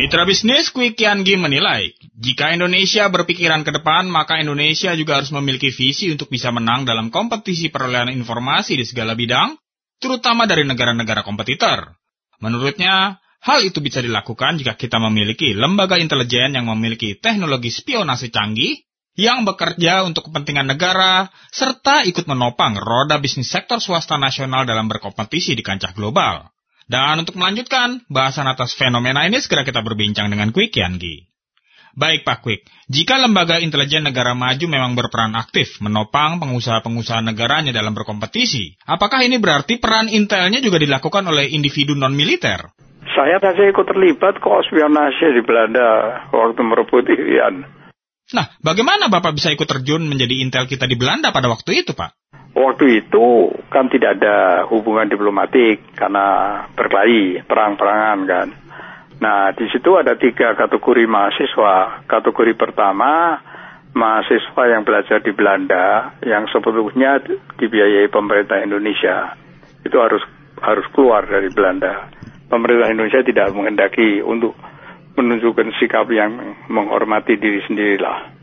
Mitra bisnis Quick Kiangi menilai, jika Indonesia berpikiran ke depan, maka Indonesia juga harus memiliki visi untuk bisa menang dalam kompetisi perolehan informasi di segala bidang, terutama dari negara-negara kompetitor. Menurutnya, hal itu bisa dilakukan jika kita memiliki lembaga intelijen yang memiliki teknologi spionase canggih, yang bekerja untuk kepentingan negara, serta ikut menopang roda bisnis sektor swasta nasional dalam berkompetisi di kancah global. Dan untuk melanjutkan, bahasan atas fenomena ini segera kita berbincang dengan Quick Yangi. Baik Pak Quick, jika lembaga intelijen negara maju memang berperan aktif menopang pengusaha-pengusaha negaranya dalam berkompetisi, apakah ini berarti peran intelnya juga dilakukan oleh individu non-militer? Saya saja ikut terlibat kok spionase di Belanda waktu merebut Irian. Nah, bagaimana Bapak bisa ikut terjun menjadi intel kita di Belanda pada waktu itu, Pak? Waktu itu kan tidak ada hubungan diplomatik karena berkelahi, perang-perangan kan. Nah, di situ ada tiga kategori mahasiswa. Kategori pertama, mahasiswa yang belajar di Belanda, yang sebetulnya dibiayai pemerintah Indonesia. Itu harus harus keluar dari Belanda. Pemerintah Indonesia tidak menghendaki untuk menunjukkan sikap yang menghormati diri sendirilah.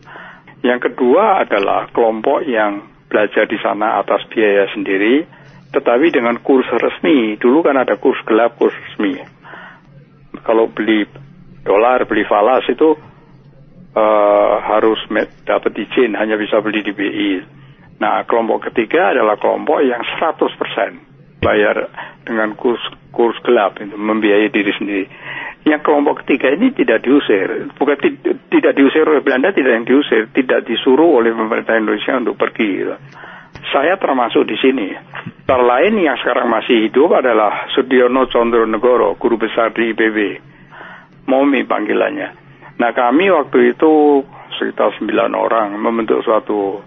Yang kedua adalah kelompok yang belajar di sana atas biaya sendiri, tetapi dengan kurs resmi. Dulu kan ada kurs gelap, kurs resmi. Kalau beli dolar, beli falas itu uh, harus dapat izin, hanya bisa beli di BI. Nah, kelompok ketiga adalah kelompok yang 100% bayar dengan kurs kurs gelap itu membiayai diri sendiri. Yang kelompok ketiga ini tidak diusir, bukan tidak diusir oleh Belanda, tidak yang diusir, tidak disuruh oleh pemerintah Indonesia untuk pergi. Gitu. Saya termasuk di sini. Terlain yang sekarang masih hidup adalah Sudiono Condronegoro, guru besar di IPB. Momi panggilannya. Nah kami waktu itu sekitar sembilan orang membentuk suatu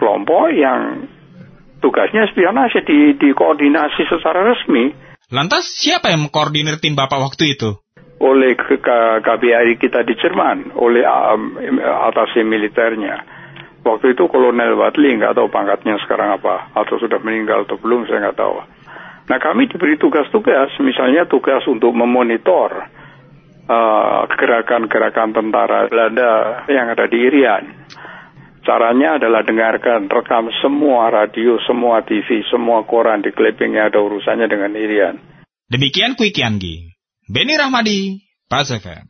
kelompok yang tugasnya spionase di, dikoordinasi secara resmi. Lantas siapa yang mengkoordinir tim Bapak waktu itu? Oleh KBRI kita di Jerman, oleh um, atasi militernya. Waktu itu Kolonel Wadli, nggak tahu pangkatnya sekarang apa, atau sudah meninggal atau belum, saya nggak tahu. Nah kami diberi tugas-tugas, misalnya tugas untuk memonitor uh, gerakan-gerakan uh, tentara Belanda yang ada di Irian. Caranya adalah dengarkan, rekam semua radio, semua TV, semua koran di Kleping yang ada urusannya dengan Irian. Demikian Quick Yanggi. Benny Rahmadi, Pas FM.